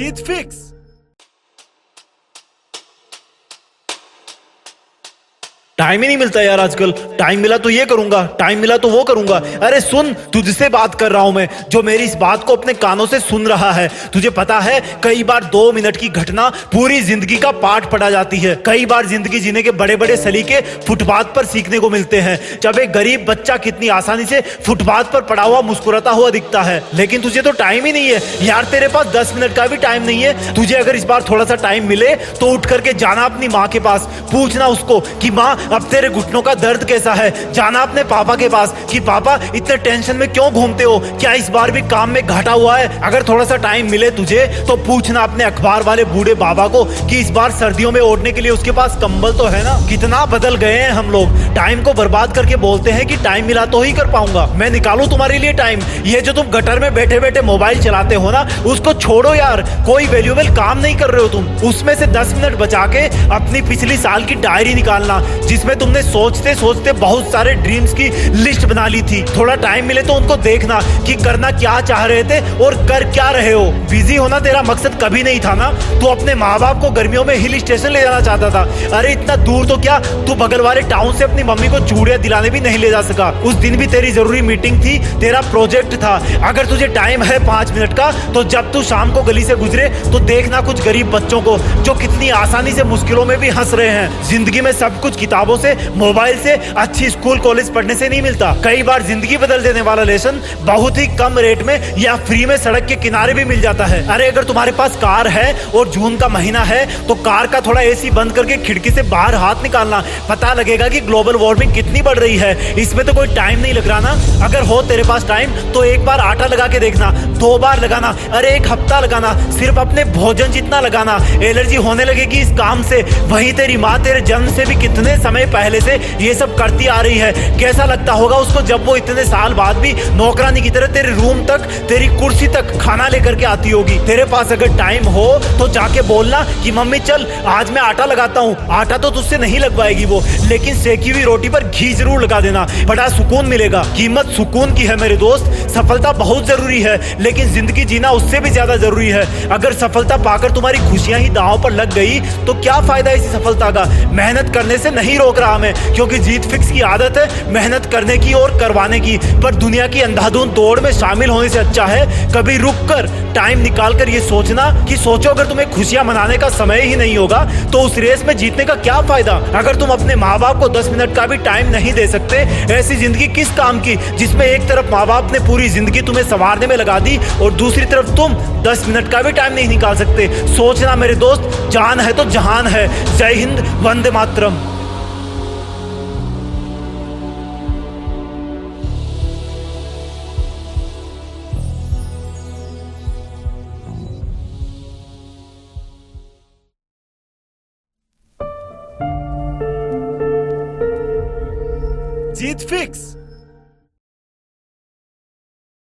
जीत fix time ही नहीं मिलता यार आजकल। टाइम मिला तो ये करूँगा टाइम मिला तो वो करूँगा। अरे सुन, तुझसे बात कर रहा हूँ मैं, जो मेरी इस बात को अपने कानों से सुन रहा है। तुझे पता है, कई बार दो मिनट की घटना पूरी ज़िंदगी का पाठ पढ़ा जाती है। कई बार ज़िंदगी जीने के बड़े बड़े सलीके फुटपाथ पर सीखने को मिलते हैं। जब एक गरीब बच्चा कितनी आसानी से फुटपाथ पर पड़ा हुआ मुस्कुराता हुआ दिखता है। लेकिन तुझे तो टाइम ही नहीं है। यार, तेरे पास दस मिनट का भी टाइम नहीं है। तुझे अगर इस बार थोड़ा सा टाइम मिले तो उठ करके जाना अपनी माँ के पास। पूछना उसको कि, माँ अब तेरे घुटनों का दर्द कैसा है? जाना अपने पापा के पास कि, पापा, इतने टेंशन में क्यों घूमते हो? क्या इस बार भी काम में घाटा हुआ है? अगर थोड़ा सा टाइम मिले तुझे तो पूछना अपने अखबार वाले बूढ़े बाबा को कि इस बार सर्दियों में ओढ़ने के लिए उसके पास कंबल तो है ना? कितना बदल गए हैं हम लोग। टाइम को बर्बाद करके बोलते हैं कि टाइम मिला तो ही कर पाऊँगा। मैं निकालू तुम्हारे लिए टाइम ये जो तुम गटर में बैठे बैठे मोबाइल चलाते हो ना, उसको छोड़ो यार। कोई वैल्यूएबल काम नहीं कर रहे हो तुम। उसमें से दस मिनट बचा के अपनी पिछली साल की डायरी निकालना। जिसमें तुमने सोचते सोचते बहुत सारे ड्रीम्स की लिस्ट बना ली थी। थोड़ा टाइम मिले तो उनको देखना कि करना क्या चाह रहे थे और कर क्या रहे हो। बिज़ी होना तेरा मकसद कभी नहीं था ना? तू अपने माँ बाप को गर्मियों में हिल स्टेशन ले जाना चाहता था। अरे, इतना दूर तो क्या? तू बगल वाले टाउन से अपनी मम्मी को चूड़िया दिलाने भी नहीं ले जा सका। उस दिन भी तेरी ज़रूरी मीटिंग थी, तेरा प्रोजेक्ट था। अगर तुझे टाइम है पाँच मिनट का तो जब तू शाम को गली से गुजरे तो देखना कुछ गरीब बच्चों को, जो कितनी आसानी से मुश्किलों में भी हंस रहे हैं। ज़िंदगी में सब कुछ किताबों से, मोबाइल से, अच्छी स्कूल, कॉलेज पढ़ने से नहीं मिलता। कई बार ज़िंदगी बदल देने वाला लेसन बहुत ही कम रेट में या फ्री में सड़क के किनारे भी मिल जाता है। अरे, अगर तुम्हारे पास कार है और जून का महीना है तो कार का थोड़ा एसी बंद करके खिड़की से बाहर हाथ निकालना। पता लगेगा कि ग्लोबल वार्मिंग कितनी बढ़ रही है। इसमें तो कोई टाइम नहीं लग रहा ना। अगर हो तेरे पास टाइम तो एक बार आटा लगा के देखना, दो बार लगाना, अरे, एक हफ़्ता लगाना, सिर्फ़ अपने भोजन जितना लगाना। एलर्जी होने लगेगी इस काम से। वहीं तेरी माँ तेरे जन्म से भी कितने समय पहले से ये सब करती आ रही है। कैसा लगता होगा उसको जब वो इतने साल बाद भी नौकरानी की तरह तेरे रूम तक, तेरी कुर्सी तक खाना लेकर के आती होगी? तेरे पास अगर टाइम हो तो जाके बोलना कि, मम्मी, चल, आज मैं आटा लगाता हूँ। आटा तो तुझसे नहीं लगवाएगी वो, लेकिन सेकी हुई रोटी पर घी ज़रूर लगा देना। बड़ा सुकून मिलेगा। कीमत सुकून की है मेरे दोस्त। सफलता बहुत ज़रूरी है, लेकिन ज़िंदगी जीना उससे भी ज़्यादा ज़रूरी है। अगर सफलता पाकर तुम्हारी खुशियाँ ही दांव पर लग गई तो क्या फ़ायदा इसी सफलता का? मेहनत करने से नहीं रोक रहा मैं क्योंकि जीत फिक्स की आदत है, मेहनत करने की और करवाने की। पर दुनिया की अंधाधुंध दौड़ में शामिल होने से अच्छा है, कभी रुक कर टाइम निकाल कर ये सोचना कि सोचो, अगर तुम्हें खुशियाँ मनाने का समय ही नहीं होगा तो उस रेस में जीतने का क्या फ़ायदा? अगर तुम अपने माँ बाप को दस मिनट का भी टाइम नहीं दे सकते, ऐसी ज़िंदगी किस काम की, जिसमें एक तरफ़ माँ बाप ने पूरी ज़िंदगी तुम्हें संवारने में लगा दी और दूसरी तरफ़ तुम दस मिनट का भी टाइम नहीं निकाल सकते? सोचना मेरे दोस्त, जान है तो जहान है। जय हिंद, वंदे मातरम। जीत फिक्स